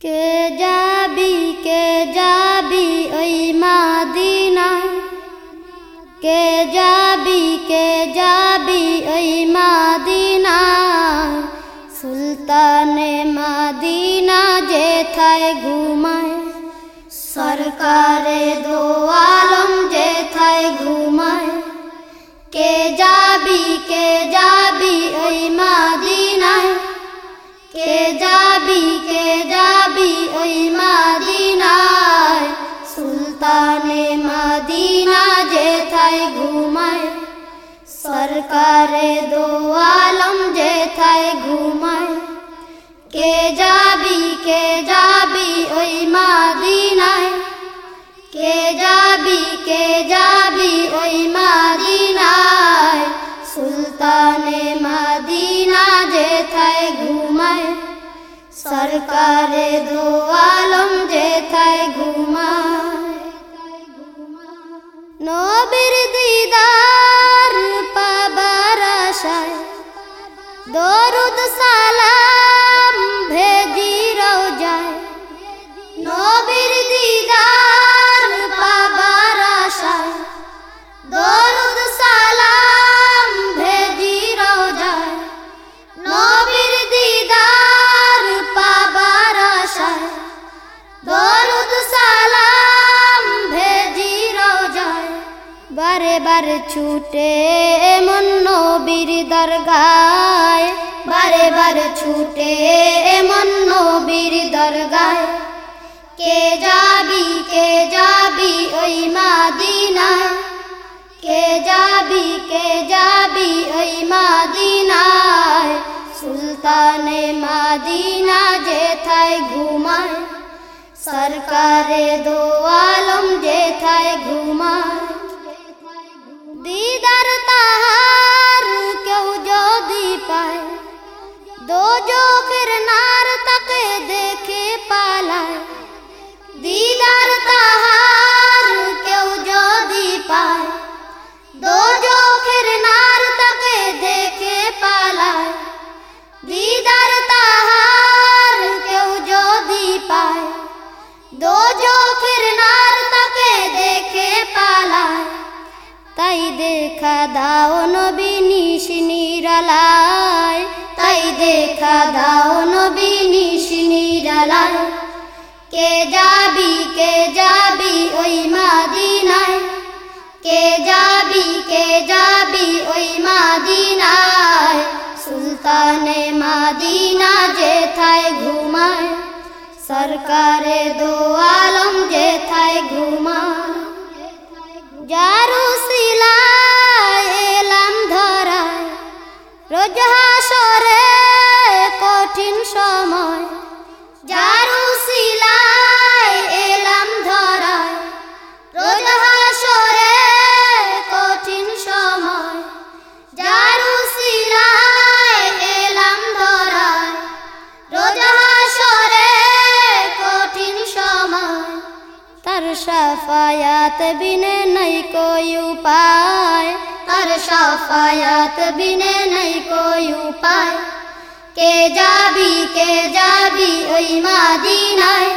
کہ جابی کہ جابی اے مادینہ کہ جابی کہ جابی اے مادینہ سلطان مادینہ جے تھائے گھومائے سرکار دو نے مدینہ جے تھائی گھومائے سرکار دو عالم جے تھائی گھومائے کے جابی کے جابی اوئی مدینہ کے جابی کے جابی اوئی مدینہ سلطان مدینہ جے تھائی گھومائے سرکار دو عالم جے تھائی گھومائے বারে ছুটে এমন নবীর দরগায়, বারে বারে ছুটে এমন নবীর দরগায়। কে যাবি কে যাবি ওই মাদিনায়? কে যাবি কে যাবি ওই মাদিনায়? সুলতানে মাদিনা যেথায় ঘুমায়, সরকারে দো আলম যেথায় ঘুমায়। দেখা দাও নবী নিরালায়, তাই দেখা দাও নবী নিরালায়। কে যাবি কে যাবি ওই মাদিনায়? কে যাবি কে যাবি ওই মাদিনায়? সুলতানে মাদিনা যেথায় ঘুমায়, সরকারে দো আলম যেথায় ঘুমায়। যারু রোজ কঠিন সময়। যারু শিলায় এলাম ধরায়। রোজ কঠিন সময়। যারু শিলায় এলাম ধরায়। রোজ কঠিন সময়। তার সাফায়াত বিনে নাই কোই উপায়। তার সাফায়াত বিনে নাই কোই উপায়? কে যাবি কে যাবি ওই মাদিনায়?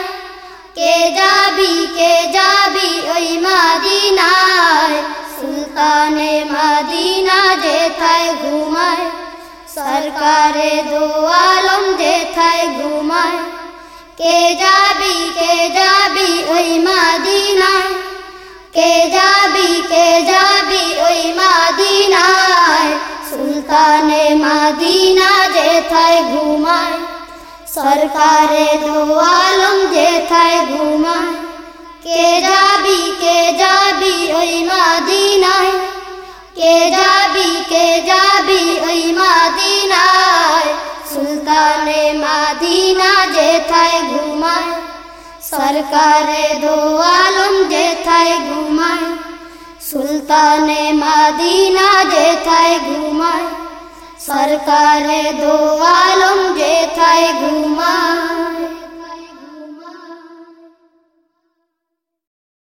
কে যাবি কে যাবি ওই মাদিনায়? সুলতানে মাদিনা যেথায় ঘুমায়, সরকারে দো আলম যেথায় ঘুমায়। কে যাবি কে যাবি ওই মাদিনায়? سلطانے مدینہ جا تھا گھمائے سرکار دوم جے تھائے گھمائے کے رابی کے جی وہ مہینہ کیرابی کے جی اہین سلطان مہینہ جا تھا گھمائے سرکار دوم جائے گھمائے سلطان مہینہ جا تھا گھمائے سرکار دو عالم جے تھائے گھوما